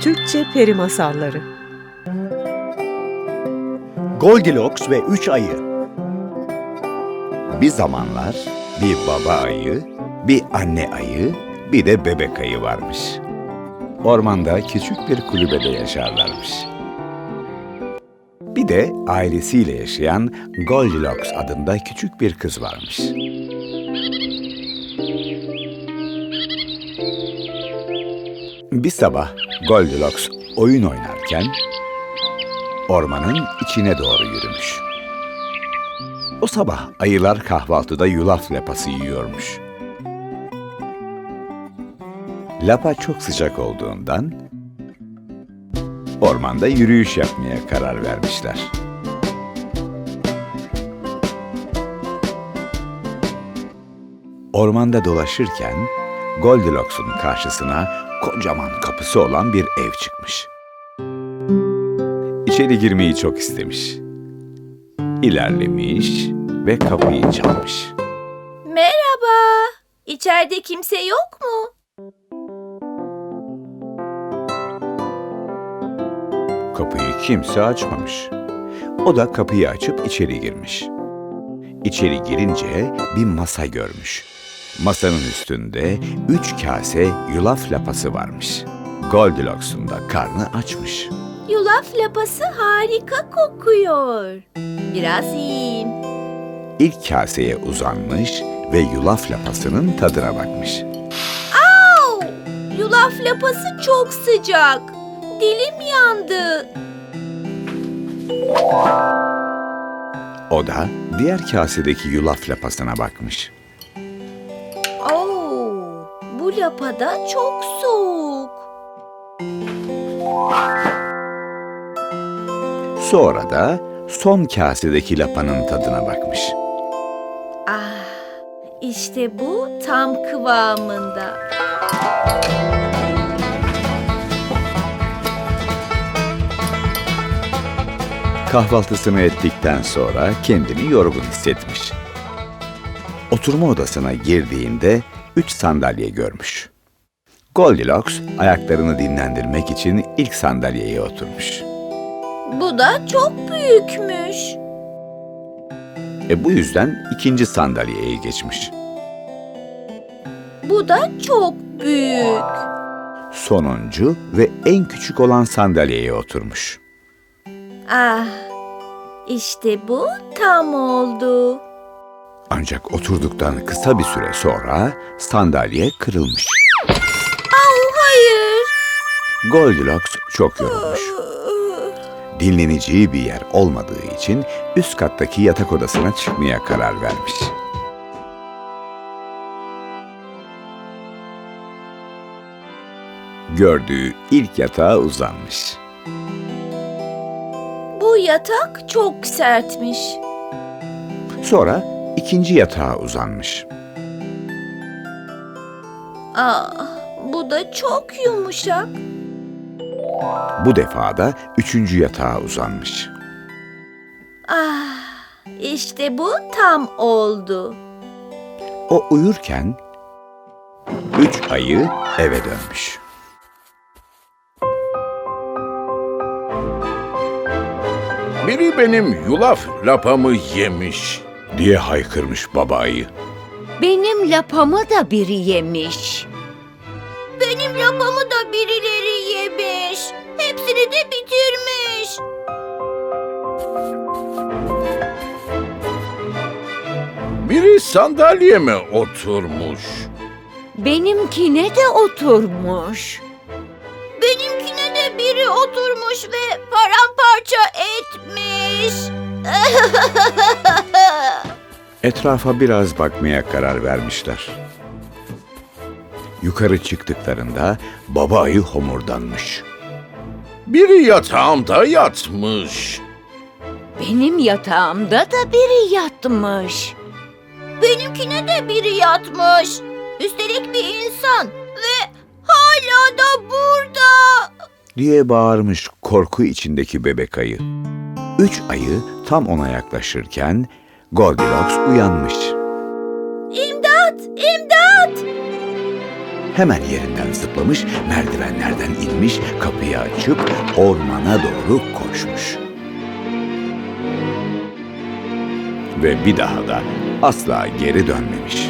Türkçe Peri Masalları Goldilocks ve Üç Ayı Bir zamanlar bir baba ayı, bir anne ayı, bir de bebek ayı varmış. Ormanda küçük bir kulübede yaşarlarmış. Bir de ailesiyle yaşayan Goldilocks adında küçük bir kız varmış. Bir sabah Goldilocks oyun oynarken ormanın içine doğru yürümüş. O sabah ayılar kahvaltıda yulaf lapası yiyormuş. Lapa çok sıcak olduğundan ormanda yürüyüş yapmaya karar vermişler. Ormanda dolaşırken Goldilocks'un karşısına kocaman kapısı olan bir ev çıkmış. İçeri girmeyi çok istemiş. İlerlemiş ve kapıyı çalmış. Merhaba. İçeride kimse yok mu? Kapıyı kimse açmamış. O da kapıyı açıp içeri girmiş. İçeri girince bir masa görmüş. Masanın üstünde üç kase yulaf lapası varmış. Goldilocks'un da karnı açmış. Yulaf lapası harika kokuyor. Biraz yiyeyim. İlk kaseye uzanmış ve yulaf lapasının tadına bakmış. Au! Yulaf lapası çok sıcak. Dilim yandı. O da diğer kasedeki yulaf lapasına bakmış. Lapada çok soğuk. Sonra da son kasedeki lapanın tadına bakmış. Ah, işte bu tam kıvamında. Kahvaltısını ettikten sonra kendini yorgun hissetmiş. Oturma odasına girdiğinde üç sandalye görmüş. Goldilocks ayaklarını dinlendirmek için ilk sandalyeye oturmuş. Bu da çok büyükmüş. E bu yüzden ikinci sandalyeye geçmiş. Bu da çok büyük. Sonuncu ve en küçük olan sandalyeye oturmuş. Ah, işte bu tam oldu. Ancak oturduktan kısa bir süre sonra sandalye kırılmış. Au hayır. Goldilocks çok yorulmuş. Dinleneceği bir yer olmadığı için üst kattaki yatak odasına çıkmaya karar vermiş. Gördüğü ilk yatağa uzanmış. Bu yatak çok sertmiş. Sonra ikinci yatağa uzanmış. Ah, bu da çok yumuşak. Bu defa da üçüncü yatağa uzanmış. Ah, işte bu tam oldu. O uyurken üç ayı eve dönmüş. Biri benim yulaf lapamı yemiş. Diye haykırmış baba ayı. Benim lapamı da biri yemiş. Benim lapamı da birileri yemiş. Hepsini de bitirmiş. Biri sandalyeme oturmuş. Benimkine de oturmuş. Benimkine de biri oturmuş ve paramparça etmiş. Etrafa biraz bakmaya karar vermişler. Yukarı çıktıklarında baba ayı homurdanmış. Biri yatağımda yatmış. Benim yatağımda da biri yatmış. Benimkine de biri yatmış. Üstelik bir insan ve hala da burada. diye bağırmış korku içindeki bebek ayı. Üç ayı tam ona yaklaşırken Goldilocks uyanmış. İmdat! İmdat! Hemen yerinden zıplamış, merdivenlerden inmiş, kapıyı açıp ormana doğru koşmuş. Ve bir daha da asla geri dönmemiş.